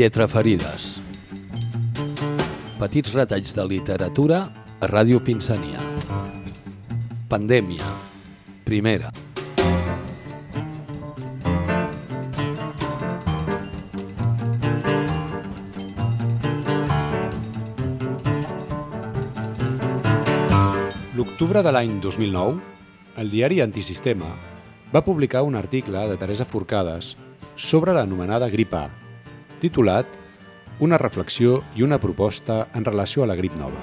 Lletraferides. Petits retalls de literatura a Ràdio Pinsania. Pandèmia. Primera. L'octubre de l'any 2009, el diari Antisistema va publicar un article de Teresa Forcades sobre l'anomenada grip A, titulat Una reflexió i una proposta en relació a la grip nova.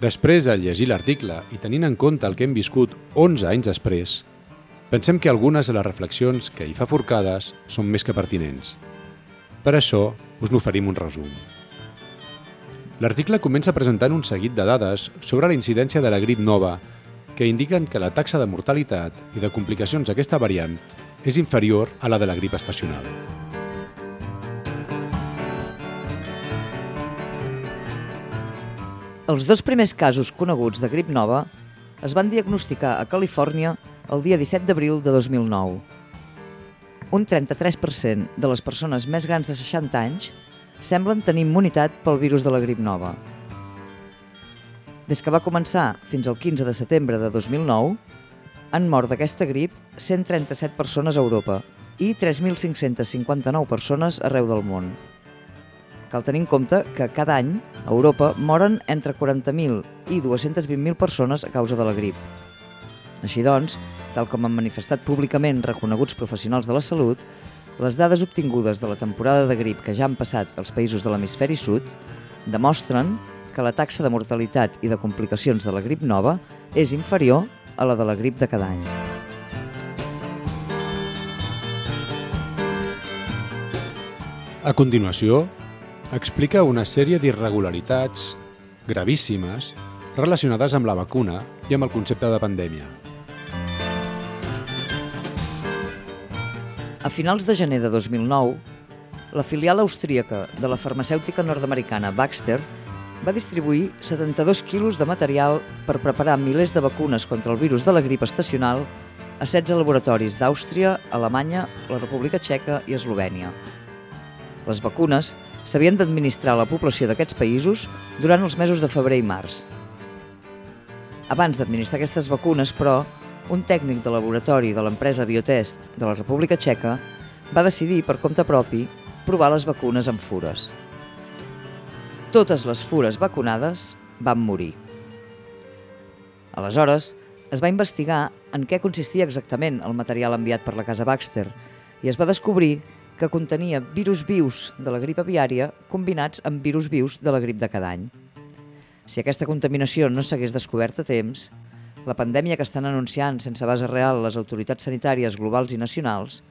Després de llegir l'article i tenint en compte el que hem viscut 11 anys després, pensem que algunes de les reflexions que hi fa Forcades són més que pertinents. Per això us n'oferim un resum. L'article comença presentant un seguit de dades sobre la incidència de la grip nova que indiquen que la taxa de mortalitat i de complicacions d'aquesta variant és inferior a la de la grip estacional. Els dos primers casos coneguts de grip nova es van diagnosticar a Califòrnia el dia 17 d'abril de 2009. Un 33% de les persones més grans de 60 anys semblen tenir immunitat pel virus de la grip nova. Des que va començar fins al 15 de setembre de 2009, han mort d'aquesta grip 137 persones a Europa i 3.559 persones arreu del món. Cal tenir en compte que cada any a Europa moren entre 40.000 i 220.000 persones a causa de la grip. Així doncs, tal com han manifestat públicament reconeguts professionals de la salut, les dades obtingudes de la temporada de grip que ja han passat als països de l'hemisferi sud demostren que la taxa de mortalitat i de complicacions de la grip nova és inferior a la de la grip de cada any. A continuació, explica una sèrie d'irregularitats gravíssimes relacionades amb la vacuna i amb el concepte de pandèmia. A finals de gener de 2009, la filial austríaca de la farmacèutica nord-americana Baxter va distribuir 72 quilos de material per preparar milers de vacunes contra el virus de la grip estacional a 16 laboratoris d'Àustria, Alemanya, la República Txeca i Eslovènia. Les vacunes s'havien d'administrar a la població d'aquests països durant els mesos de febrer i març. Abans d'administrar aquestes vacunes, però, un tècnic de laboratori de l'empresa Biotest de la República Txeca va decidir, per compte propi, provar les vacunes amb fures. Totes les fures vacunades van morir. Aleshores, es va investigar en què consistia exactament el material enviat per la casa Baxter i es va descobrir que contenia virus vius de la grip aviària combinats amb virus vius de la grip de cada any. Si aquesta contaminació no s'hagués descobert a temps, la pandèmia que estan anunciant sense base real les autoritats sanitàries globals i nacionals,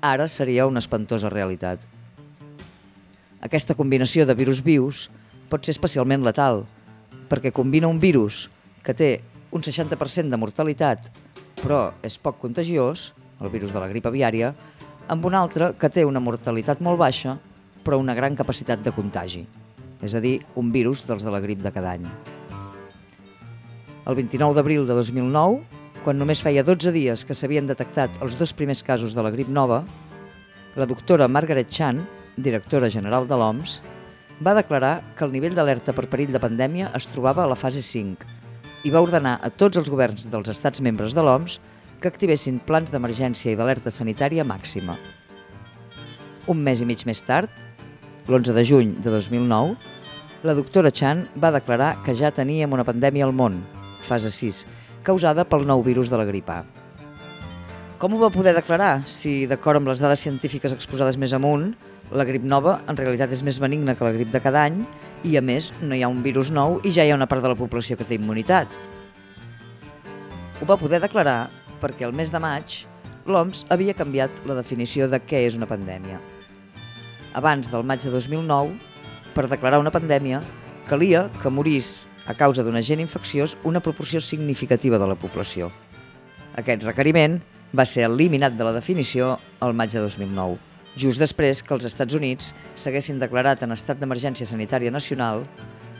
ara seria una espantosa realitat. Aquesta combinació de virus vius pot ser especialment letal, perquè combina un virus que té un 60% de mortalitat, però és poc contagiós, el virus de la grip aviària, amb un altre que té una mortalitat molt baixa, però una gran capacitat de contagi, és a dir, un virus dels de la grip de cada any. El 29 d'abril de 2009, quan només feia 12 dies que s'havien detectat els dos primers casos de la grip nova, la doctora Margaret Chan, directora general de l'OMS, va declarar que el nivell d'alerta per perill de pandèmia es trobava a la fase 5 i va ordenar a tots els governs dels estats membres de l'OMS que activessin plans d'emergència i d'alerta sanitària màxima. Un mes i mig més tard, l'11 de juny de 2009, la doctora Chan va declarar que ja teníem una pandèmia al món, fase 6, causada pel nou virus de la grip A. Com ho va poder declarar si, d'acord amb les dades científiques exposades més amunt, la grip nova en realitat és més benigna que la grip de cada any i, a més, no hi ha un virus nou i ja hi ha una part de la població que té immunitat. Ho va poder declarar perquè el mes de maig l'OMS havia canviat la definició de què és una pandèmia. Abans del maig de 2009, per declarar una pandèmia, calia que morís a causa d'un agent infecciós una proporció significativa de la població. Aquest requeriment va ser eliminat de la definició al maig de 2009, just després que els Estats Units s'haguessin declarat en estat d'emergència sanitària nacional,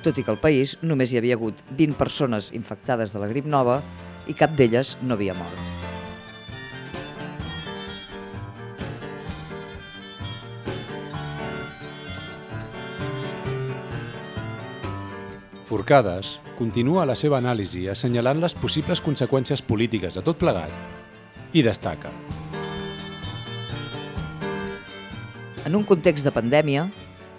tot i que al país només hi havia hagut 20 persones infectades de la grip nova i cap d'elles no havia mort. Forcades continua la seva anàlisi assenyalant les possibles conseqüències polítiques de tot plegat i destaca. En un context de pandèmia,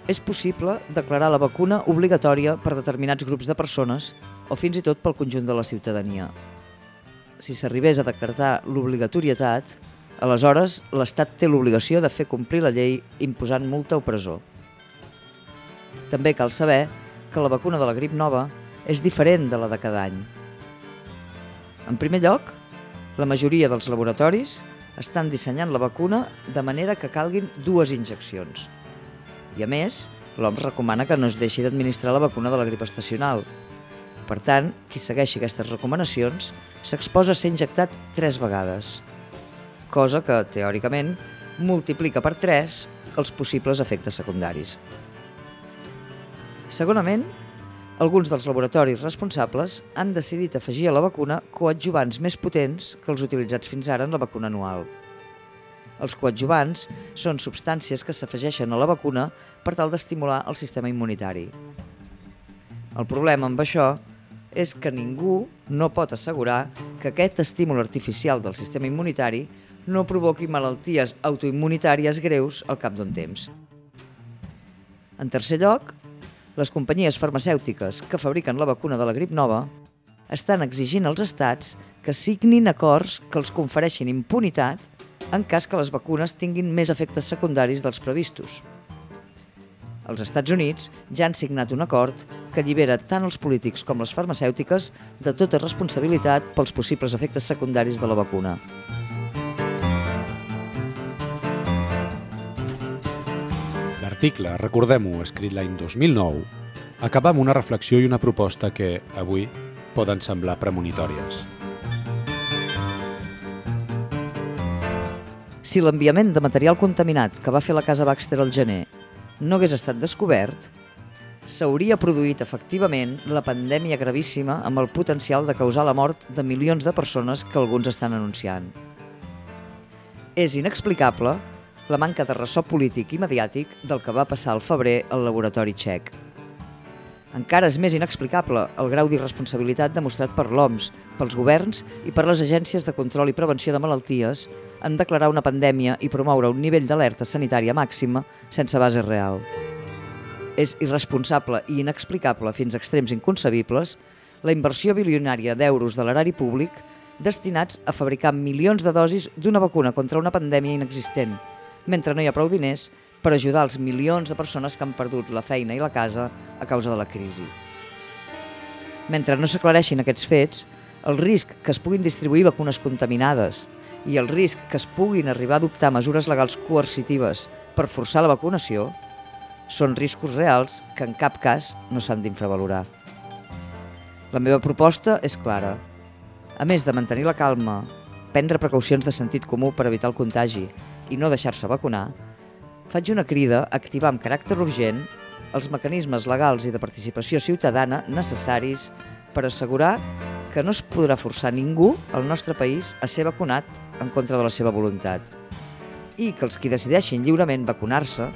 és possible declarar la vacuna obligatòria per determinats grups de persones o fins i tot pel conjunt de la ciutadania, si s'arribés a decretar l'obligatorietat, aleshores l'Estat té l'obligació de fer complir la llei imposant multa o presó. També cal saber que la vacuna de la grip nova és diferent de la de cada any. En primer lloc, la majoria dels laboratoris estan dissenyant la vacuna de manera que calguin dues injeccions. I a més, l'OMS recomana que no es deixi d'administrar la vacuna de la grip estacional. Per tant, qui segueixi aquestes recomanacions s'exposa a ser injectat tres vegades, cosa que, teòricament, multiplica per 3 els possibles efectes secundaris. Segonament, alguns dels laboratoris responsables han decidit afegir a la vacuna coadjuvants més potents que els utilitzats fins ara en la vacuna anual. Els coadjuvants són substàncies que s'afegeixen a la vacuna per tal d'estimular el sistema immunitari. El problema amb això és que ningú no pot assegurar que aquest estímul artificial del sistema immunitari no provoqui malalties autoimmunitàries greus al cap d'un temps. En tercer lloc, les companyies farmacèutiques que fabriquen la vacuna de la grip nova estan exigint als estats que signin acords que els confereixin impunitat en cas que les vacunes tinguin més efectes secundaris dels previstos. Els Estats Units ja han signat un acord que allibera tant els polítics com les farmacèutiques de tota responsabilitat pels possibles efectes secundaris de la vacuna. L'article, recordem-ho, escrit l'any 2009, acaba amb una reflexió i una proposta que, avui, poden semblar premonitòries. Si l'enviament de material contaminat que va fer la Casa Baxter al gener no hagués estat descobert, s'hauria produït efectivament la pandèmia gravíssima amb el potencial de causar la mort de milions de persones que alguns estan anunciant. És inexplicable la manca de ressò polític i mediàtic del que va passar al febrer al laboratori txec. Encara és més inexplicable el grau d'irresponsabilitat demostrat per l'OMS, pels governs i per les agències de control i prevenció de malalties en declarar una pandèmia i promoure un nivell d'alerta sanitària màxima sense base real. És irresponsable i inexplicable fins a extrems inconcebibles la inversió bilionària d'euros de l'erari públic destinats a fabricar milions de dosis d'una vacuna contra una pandèmia inexistent, mentre no hi ha prou diners per ajudar els milions de persones que han perdut la feina i la casa a causa de la crisi. Mentre no s'aclareixin aquests fets, el risc que es puguin distribuir vacunes contaminades i el risc que es puguin arribar a adoptar mesures legals coercitives per forçar la vacunació són riscos reals que en cap cas no s'han d'infravalorar. La meva proposta és clara. A més de mantenir la calma, prendre precaucions de sentit comú per evitar el contagi i no deixar-se vacunar, faig una crida a activar amb caràcter urgent els mecanismes legals i de participació ciutadana necessaris per assegurar que no es podrà forçar ningú al nostre país a ser vacunat en contra de la seva voluntat i que els qui decideixin lliurement vacunar-se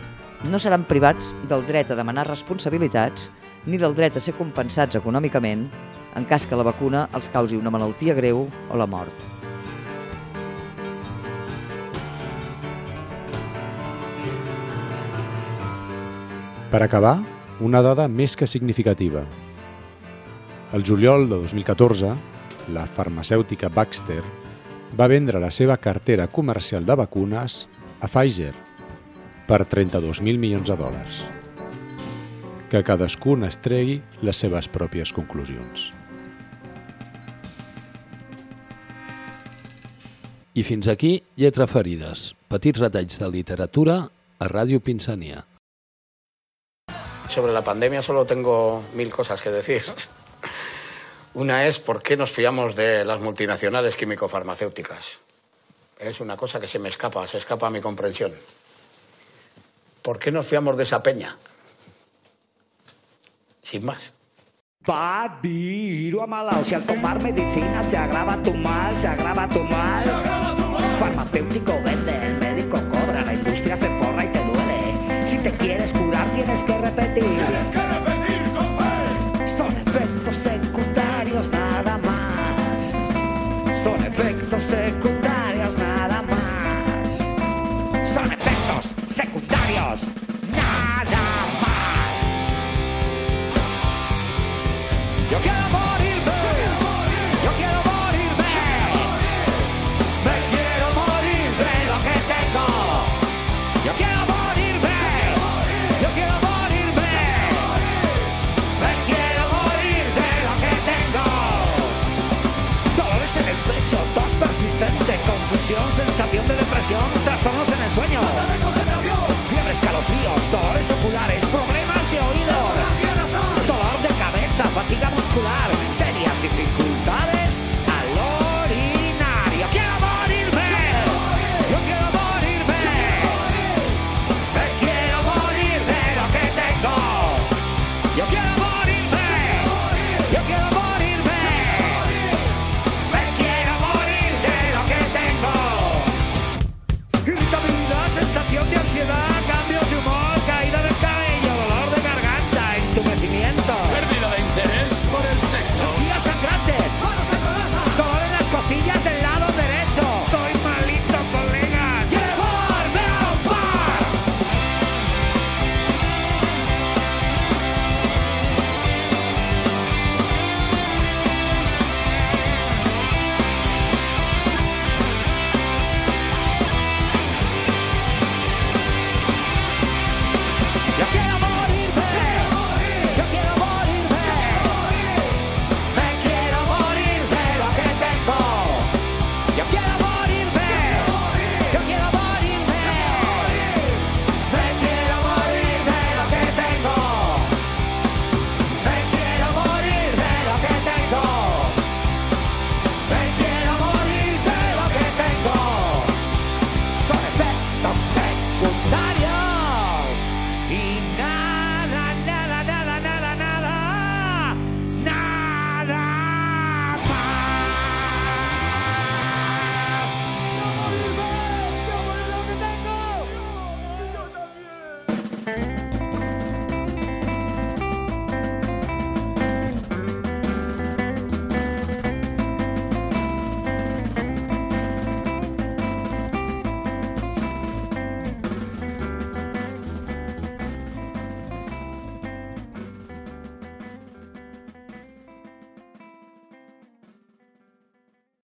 no seran privats del dret a demanar responsabilitats ni del dret a ser compensats econòmicament en cas que la vacuna els causi una malaltia greu o la mort. Per acabar, una dada més que significativa. El juliol de 2014, la farmacèutica Baxter va vendre la seva cartera comercial de vacunes a Pfizer per 32.000 milions de dòlars. Que cadascun es tregui les seves pròpies conclusions. I fins aquí Lletra Ferides, petits retalls de literatura a Ràdio Pinsania. Sobre la pandemia solo tengo mil cosas que decir. Una es por qué nos fiamos de las multinacionales químico-farmacéuticas. Es una cosa que se me escapa, se escapa a mi comprensión. ¿Por qué nos fiamos de esa peña? Sin más. Va dir a malalt, si al tomar medicina se agrava tu mal, se agrava tu mal. Farmacéutico vende, te quieres curar tienes que repetir. Tienes que repetir muscular,